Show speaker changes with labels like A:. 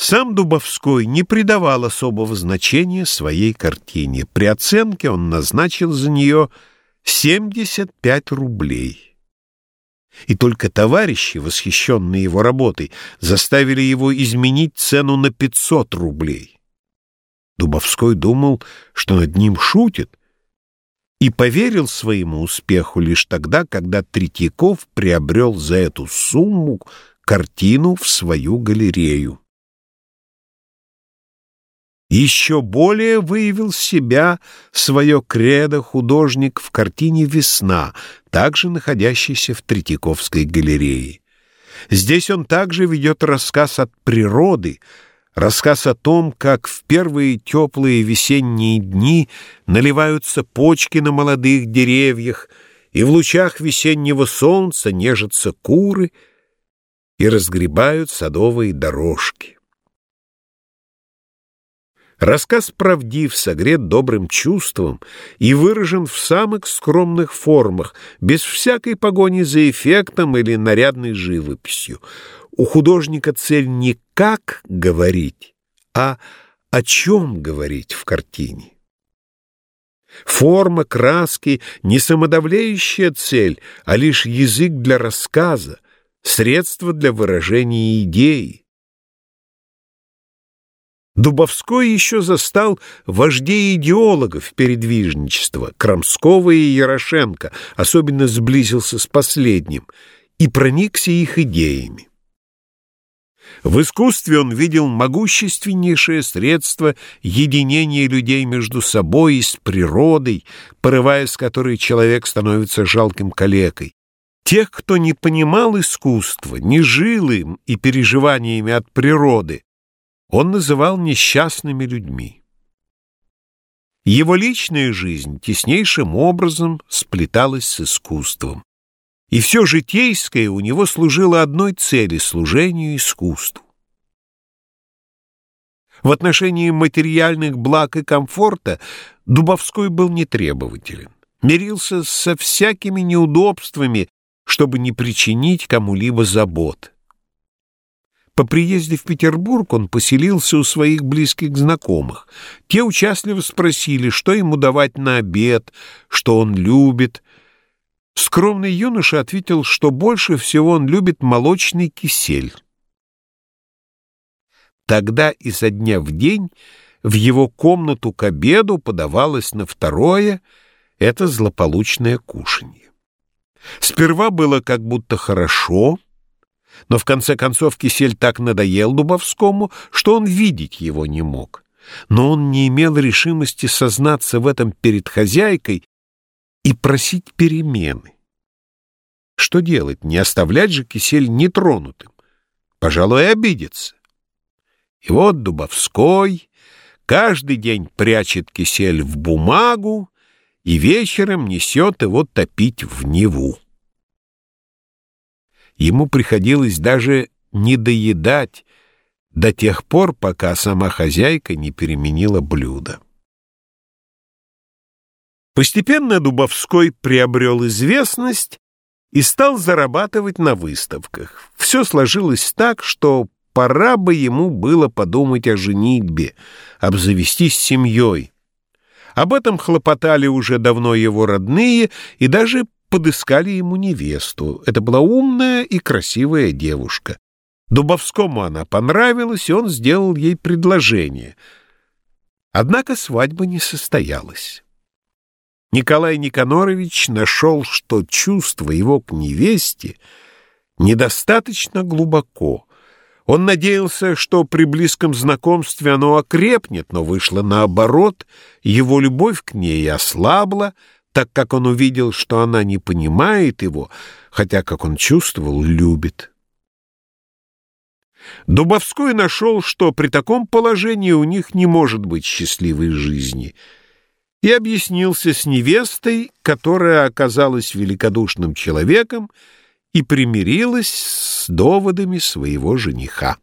A: Сам Дубовской не придавал особого значения своей картине. При оценке он назначил за нее 75 рублей. И только товарищи, восхищенные его работой, заставили его изменить цену на 500 рублей. Дубовской думал, что над ним шутит, и поверил своему успеху лишь тогда, когда Третьяков приобрел за эту сумму картину в свою галерею. Еще более выявил себя свое кредо художник в картине «Весна», также находящейся в Третьяковской галерее. Здесь он также ведет рассказ от природы, рассказ о том, как в первые теплые весенние дни наливаются почки на молодых деревьях, и в лучах весеннего солнца нежатся куры и разгребают садовые дорожки. Рассказ правдив, согрет добрым чувством и выражен в самых скромных формах, без всякой погони за эффектом или нарядной живописью. У художника цель не как говорить, а о чем говорить в картине. Форма, краски — не самодавляющая цель, а лишь язык для рассказа, средство для выражения идеи. Дубовской еще застал вождей идеологов передвижничества, Крамского и Ярошенко, особенно сблизился с последним, и проникся их идеями. В искусстве он видел могущественнейшее средство единения людей между собой и с природой, порывая с которой человек становится жалким калекой. Тех, кто не понимал искусства, не жил им и переживаниями от природы, он называл несчастными людьми. Его личная жизнь теснейшим образом сплеталась с искусством. И все житейское у него служило одной цели — служению искусству. В отношении материальных благ и комфорта Дубовской был нетребователен, мирился со всякими неудобствами, чтобы не причинить кому-либо забот. По приезде в Петербург он поселился у своих близких знакомых. Те участливо спросили, что ему давать на обед, что он любит. Скромный юноша ответил, что больше всего он любит молочный кисель. Тогда изо дня в день в его комнату к обеду подавалось на второе это злополучное кушанье. Сперва было как будто хорошо — но в конце концов кисель так надоел Дубовскому, что он видеть его не мог. Но он не имел решимости сознаться в этом перед хозяйкой и просить перемены. Что делать? Не оставлять же кисель нетронутым. Пожалуй, обидится. И вот Дубовской каждый день прячет кисель в бумагу и вечером несет его топить в Неву. Ему приходилось даже не доедать до тех пор, пока сама хозяйка не переменила блюдо. Постепенно Дубовской приобрел известность и стал зарабатывать на выставках. Все сложилось так, что пора бы ему было подумать о женитьбе, обзавестись семьей. Об этом хлопотали уже давно его родные и даже подыскали ему невесту. Это была умная и красивая девушка. Дубовскому она понравилась, и он сделал ей предложение. Однако свадьба не состоялась. Николай Никанорович нашел, что чувство его к невесте недостаточно глубоко. Он надеялся, что при близком знакомстве оно окрепнет, но вышло наоборот, его любовь к ней ослабла, так как он увидел, что она не понимает его, хотя, как он чувствовал, любит. Дубовской нашел, что при таком положении у них не может быть счастливой жизни, и объяснился с невестой, которая оказалась великодушным человеком и примирилась с доводами своего жениха.